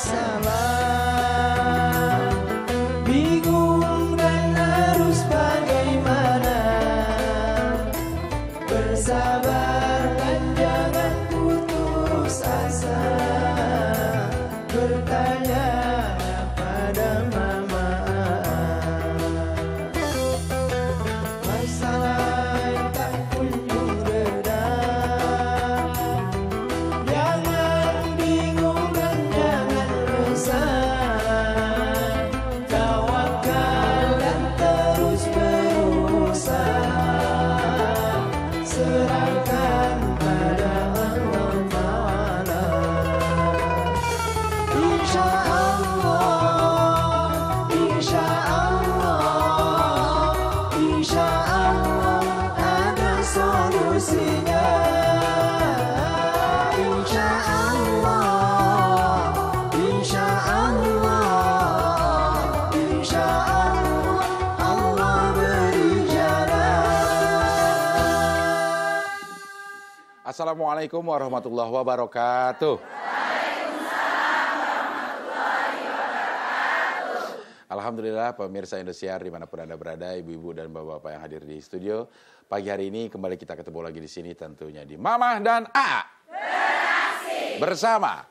masalah Bingung dan harus bagaimana? Bersabar dan jangan putus asa. Bertanya Assalamualaikum warahmatullahi wabarakatuh. Alhamdulillah pemirsa Indosiar di mana pun Anda berada, ibu-ibu dan bapak-bapak yang hadir di studio. Pagi hari ini kembali kita ketemu lagi di sini tentunya di Mamah dan A. Bersama.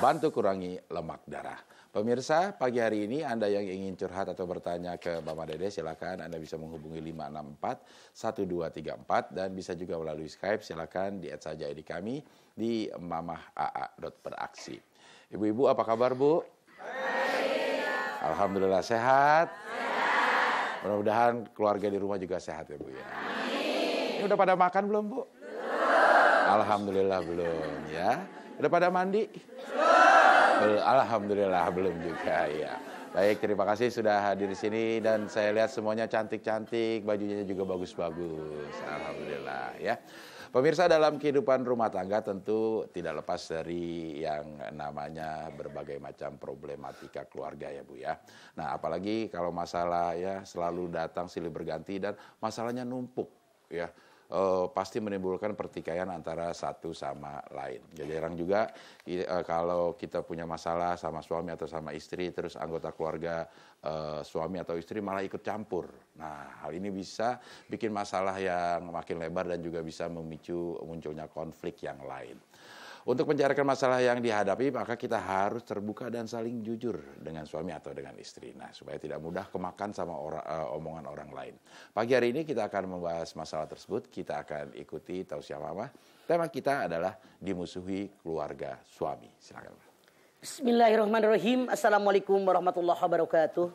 Bantu kurangi lemak darah. Pemirsa, pagi hari ini Anda yang ingin curhat atau bertanya ke Mama Dede, silakan Anda bisa menghubungi 564 1234 dan bisa juga melalui Skype, silakan di saja ID kami di mamahaa.beraksi. Ibu-ibu apa kabar Bu? Alhamdulillah sehat. Mudah-mudahan keluarga di rumah juga sehat ya Bu ya. Ini udah pada makan belum Bu? Alhamdulillah belum ya. Udah pada mandi? Belum. Alhamdulillah belum juga ya. Baik, terima kasih sudah hadir di sini dan saya lihat semuanya cantik-cantik, bajunya juga bagus-bagus. Alhamdulillah ya. Pemirsa dalam kehidupan rumah tangga tentu tidak lepas dari yang namanya berbagai macam problematika keluarga ya Bu ya. Nah, apalagi kalau masalah ya selalu datang silih berganti dan masalahnya numpuk ya. Eh, pasti menimbulkan pertikaian antara satu sama lain. Jadi jarang juga eh, kalau kita punya masalah sama suami atau sama istri, terus anggota keluarga eh, suami atau istri malah ikut campur. Nah, hal ini bisa bikin masalah yang makin lebar dan juga bisa memicu munculnya konflik yang lain. Untuk mencairkan masalah yang dihadapi, maka kita harus terbuka dan saling jujur dengan suami atau dengan istri. Nah, supaya tidak mudah kemakan sama ora- eh, omongan orang lain. Pagi hari ini kita akan membahas masalah tersebut. Kita akan ikuti tausiah mama. Tema kita adalah dimusuhi keluarga suami. Silakan. Bismillahirrahmanirrahim. Assalamualaikum warahmatullahi wabarakatuh.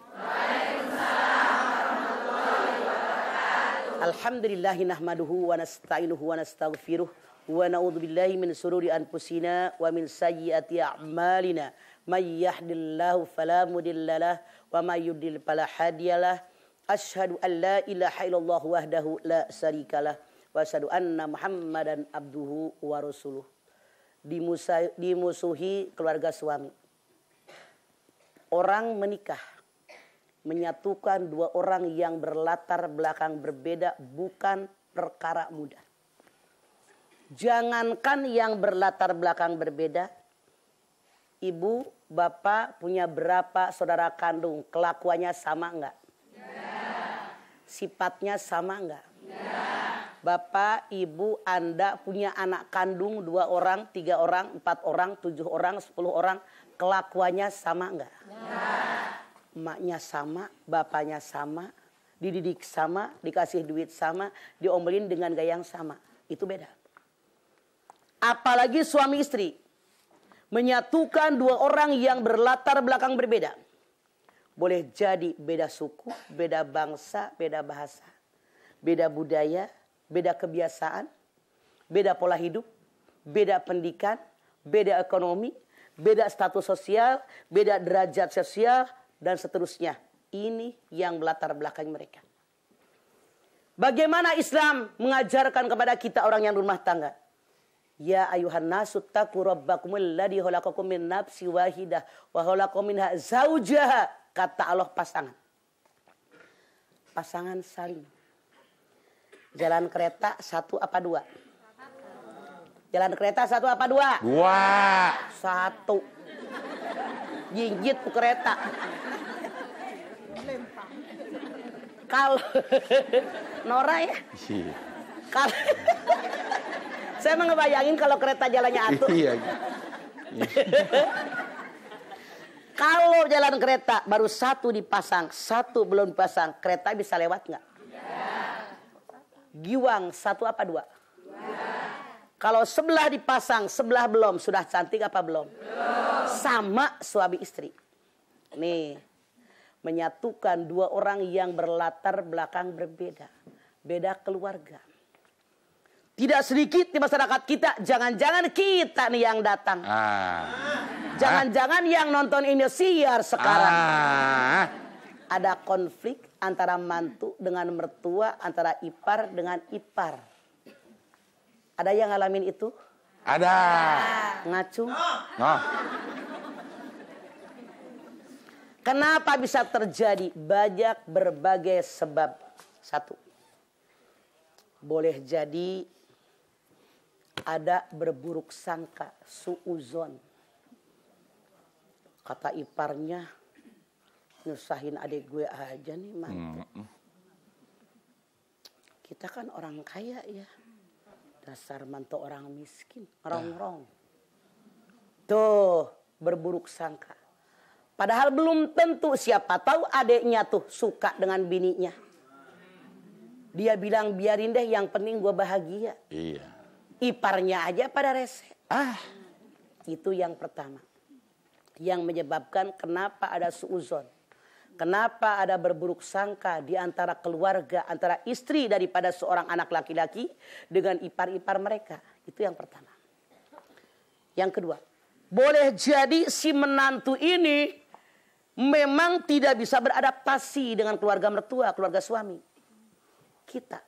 Alhamdulillahi nahmaduhu wa nasta'inuhu wa nastaghfiruh na'udzu billahi min sururi anfusina wa min sayyiati a'malina. May yahdihillahu fala mudhillalah wa may yudlil fala hadiyalah. Asyhadu an la ilaha illallah wahdahu la syarikalah wa asyhadu anna Muhammadan abduhu wa rasuluh. Dimusa- dimusuhi keluarga suami. Orang menikah menyatukan dua orang yang berlatar belakang berbeda bukan perkara mudah. Jangankan yang berlatar belakang berbeda, ibu, bapak punya berapa saudara kandung, kelakuannya sama enggak? Sifatnya sama enggak? Bapak, ibu, anda punya anak kandung dua orang, tiga orang, empat orang, tujuh orang, sepuluh orang, kelakuannya sama enggak? emaknya sama, bapaknya sama, dididik sama, dikasih duit sama, diomelin dengan gaya yang sama. Itu beda. Apalagi suami istri. Menyatukan dua orang yang berlatar belakang berbeda. Boleh jadi beda suku, beda bangsa, beda bahasa. Beda budaya, beda kebiasaan, beda pola hidup, beda pendidikan, beda ekonomi, beda status sosial, beda derajat sosial, dan seterusnya. Ini yang melatar belakang mereka. Bagaimana Islam mengajarkan kepada kita orang yang rumah tangga? Ya ayuhan nasu taqu rabbakum alladhi khalaqakum min nafsi wahidah wa khalaqa minha zaujaha kata Allah pasangan. Pasangan saling. Jalan kereta satu apa dua? Jalan kereta satu apa dua? Dua. Satu. jinjit tuh kereta. Kalau Nora ya, Iya. kalau saya emang ngebayangin kalau kereta jalannya atur. Iya. Kalau jalan kereta baru satu dipasang, satu belum dipasang, kereta bisa lewat nggak? Giwang satu apa dua? Kalau sebelah dipasang, sebelah belum, sudah cantik apa belum? Sama suami istri. Nih, menyatukan dua orang yang berlatar belakang berbeda. Beda keluarga. Tidak sedikit di masyarakat kita, jangan-jangan kita nih yang datang. Ah. Jangan-jangan yang nonton Indosiar sekarang Ah. ada konflik antara mantu dengan mertua, antara ipar dengan ipar. Ada yang ngalamin itu? Ada. Ngacu. Oh. Kenapa bisa terjadi? Banyak berbagai sebab. Satu. Boleh jadi ada berburuk sangka, suuzon. Kata iparnya, nyusahin adik gue aja nih mantu. Kita kan orang kaya ya. Dasar mantu orang miskin, ngerong-rong. Tuh, berburuk sangka. Padahal belum tentu siapa tahu adiknya tuh suka dengan bininya. Dia bilang biarin deh yang penting gue bahagia. Iya. Iparnya aja pada rese. Ah. Itu yang pertama. Yang menyebabkan kenapa ada suuzon. Kenapa ada berburuk sangka di antara keluarga, antara istri daripada seorang anak laki-laki dengan ipar-ipar mereka. Itu yang pertama. Yang kedua, boleh jadi si menantu ini memang tidak bisa beradaptasi dengan keluarga mertua, keluarga suami. Kita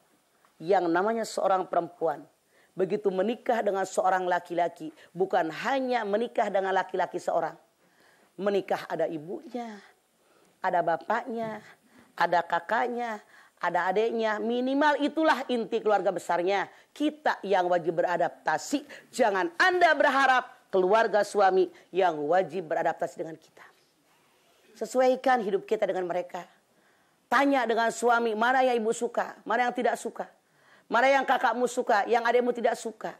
yang namanya seorang perempuan begitu menikah dengan seorang laki-laki bukan hanya menikah dengan laki-laki seorang. Menikah ada ibunya, ada bapaknya, ada kakaknya, ada adiknya. Minimal itulah inti keluarga besarnya. Kita yang wajib beradaptasi. Jangan Anda berharap keluarga suami yang wajib beradaptasi dengan kita. Sesuaikan hidup kita dengan mereka. Tanya dengan suami, mana yang ibu suka, mana yang tidak suka. Mana yang kakakmu suka, yang adikmu tidak suka.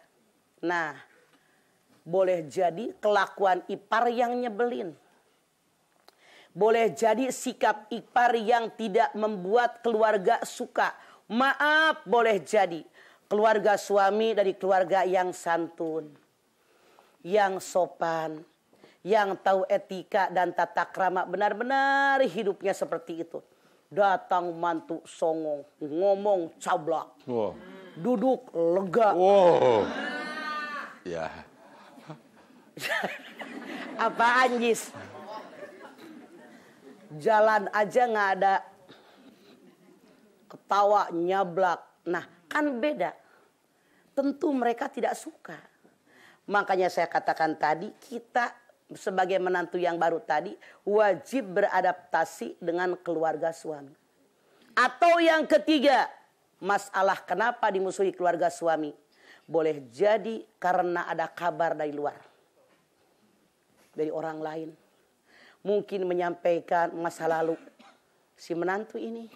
Nah, boleh jadi kelakuan ipar yang nyebelin. Boleh jadi sikap ipar yang tidak membuat keluarga suka. Maaf, boleh jadi keluarga suami dari keluarga yang santun, yang sopan, yang tahu etika dan tata krama benar-benar hidupnya seperti itu. Datang mantu songong, ngomong cablak, Wow. duduk lega. Wow. Ya. Apaan Jis? Jalan aja nggak ada ketawa nyablak. Nah kan beda. Tentu mereka tidak suka. Makanya saya katakan tadi kita sebagai menantu yang baru tadi wajib beradaptasi dengan keluarga suami. Atau yang ketiga, masalah kenapa dimusuhi keluarga suami. Boleh jadi karena ada kabar dari luar. Dari orang lain. Mungkin menyampaikan masa lalu. Si menantu ini.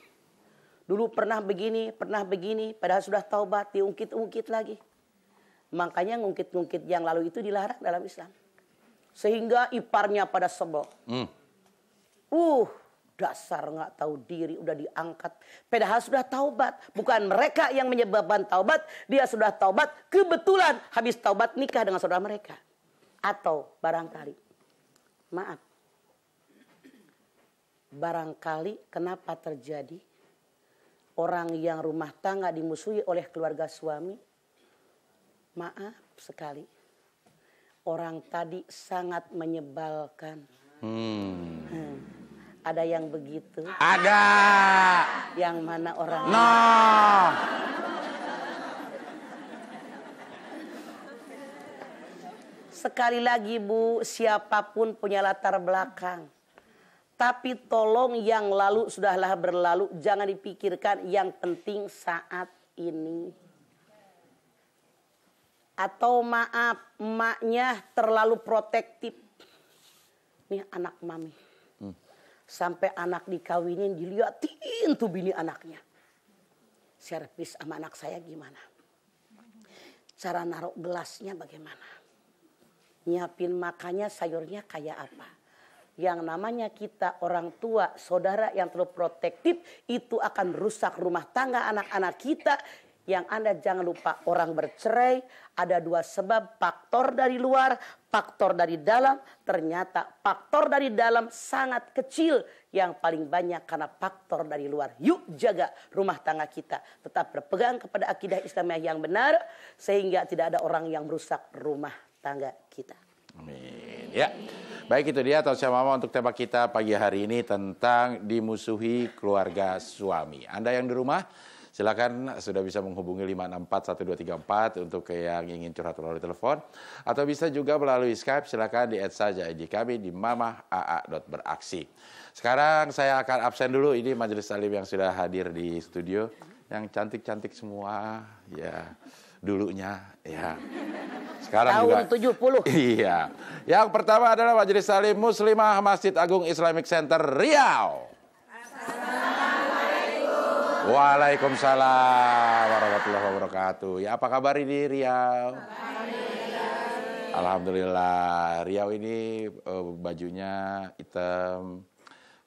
Dulu pernah begini, pernah begini. Padahal sudah taubat, diungkit-ungkit lagi. Makanya ngungkit-ngungkit yang lalu itu dilarang dalam Islam. Sehingga iparnya pada sebel. Hmm. Uh, dasar nggak tahu diri udah diangkat. Padahal sudah taubat. Bukan mereka yang menyebabkan taubat, dia sudah taubat. Kebetulan habis taubat nikah dengan saudara mereka. Atau barangkali, maaf, barangkali kenapa terjadi orang yang rumah tangga dimusuhi oleh keluarga suami? Maaf sekali, orang tadi sangat menyebalkan. Hmm. Hmm. Ada yang begitu, Ada. yang mana orang No. Sekali lagi Bu, siapa pun punya latar belakang. Tapi tolong yang lalu sudahlah berlalu, jangan dipikirkan yang penting saat ini. Atau maaf, emaknya terlalu protektif. nih anak mami. Sampai anak dikawinin diliatin tuh bini anaknya. Servis sama anak saya gimana? Cara naruh gelasnya bagaimana? Nyiapin makannya sayurnya kayak apa? Yang namanya kita orang tua, saudara yang terlalu protektif itu akan rusak rumah tangga anak-anak kita yang Anda jangan lupa orang bercerai ada dua sebab faktor dari luar, faktor dari dalam. Ternyata faktor dari dalam sangat kecil yang paling banyak karena faktor dari luar. Yuk jaga rumah tangga kita. Tetap berpegang kepada akidah Islamiyah yang benar sehingga tidak ada orang yang merusak rumah tangga kita. Amin. Ya. Baik itu dia Tosya Mama untuk tema kita pagi hari ini tentang dimusuhi keluarga suami. Anda yang di rumah Silakan sudah bisa menghubungi 5641234 untuk yang ingin curhat melalui telepon atau bisa juga melalui Skype silakan di add saja IG kami di mamah.aa.beraksi. Sekarang saya akan absen dulu ini majelis salim yang sudah hadir di studio yang cantik-cantik semua ya dulunya ya. Sekarang Tahun juga 70. Iya. Yang pertama adalah Majelis Salim Muslimah Masjid Agung Islamic Center Riau. Waalaikumsalam warahmatullahi wabarakatuh. Ya apa kabar ini Riau? Alhamdulillah. Riau ini eh, bajunya hitam,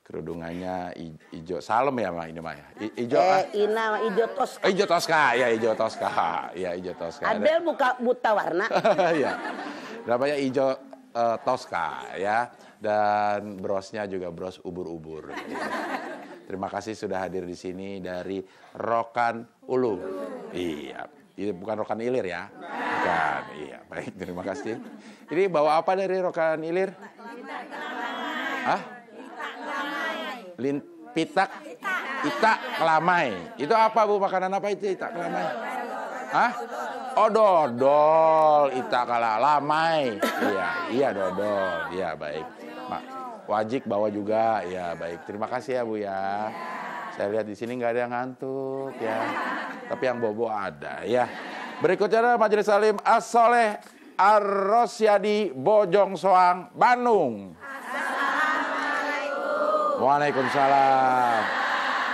kerudungannya hij- hijau. Salem ya mah ini mah ya. Hijau ah. Eh, ina ijo tos. Oh, hijau toska, ya hijau toska. Ya hijau toska. Adel buka buta warna. ya. Namanya hijau eh, toska ya. Dan brosnya juga bros ubur-ubur. Terima kasih sudah hadir di sini dari Rokan Ulu. Iya. Ini bukan Rokan Ilir ya. Bukan. Iya, baik terima kasih. Ini bawa apa dari Rokan Ilir? Hah? Lin pitak Ita kelamai. Itu apa Bu? Makanan apa itu ita kelamai? Hah? Oh dodol, ita kala lamai. Iya, iya dodol. Iya baik. Mak, wajib bawa juga. Ya baik. Terima kasih ya Bu ya. Saya lihat di sini nggak ada yang ngantuk ya. Tapi yang bobo ada ya. Berikutnya adalah Majelis Salim As-Soleh Ar-Rosyadi Bojong Soang Bandung. Waalaikumsalam.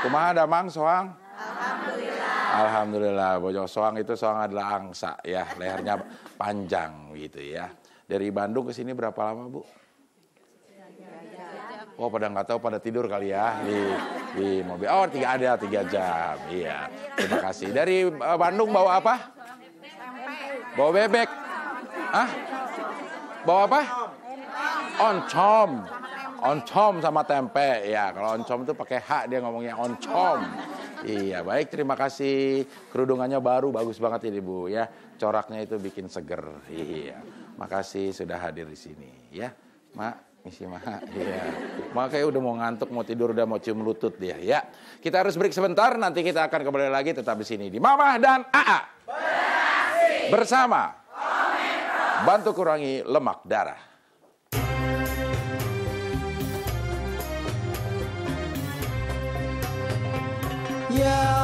Kumaha damang soang? Alhamdulillah. Alhamdulillah. Bojong soang itu soang adalah angsa ya, lehernya panjang gitu ya. Dari Bandung ke sini berapa lama bu? Oh pada nggak tahu pada tidur kali ya di di mobil. Oh tiga ada tiga jam. Iya. Terima kasih. Dari eh, Bandung bawa apa? Bawa bebek. Ah? Bawa apa? Oncom. Oncom sama tempe. Ya, kalau oncom itu pakai H dia ngomongnya oncom. Iya, baik terima kasih. Kerudungannya baru bagus banget ini Bu ya. Coraknya itu bikin seger. Iya. Makasih sudah hadir di sini ya. Mak, misi mak. Iya. Mak kayak udah mau ngantuk, mau tidur, udah mau cium lutut dia ya. Kita harus break sebentar, nanti kita akan kembali lagi tetap di sini di Mamah dan AA. Bersama bantu kurangi lemak darah. Ya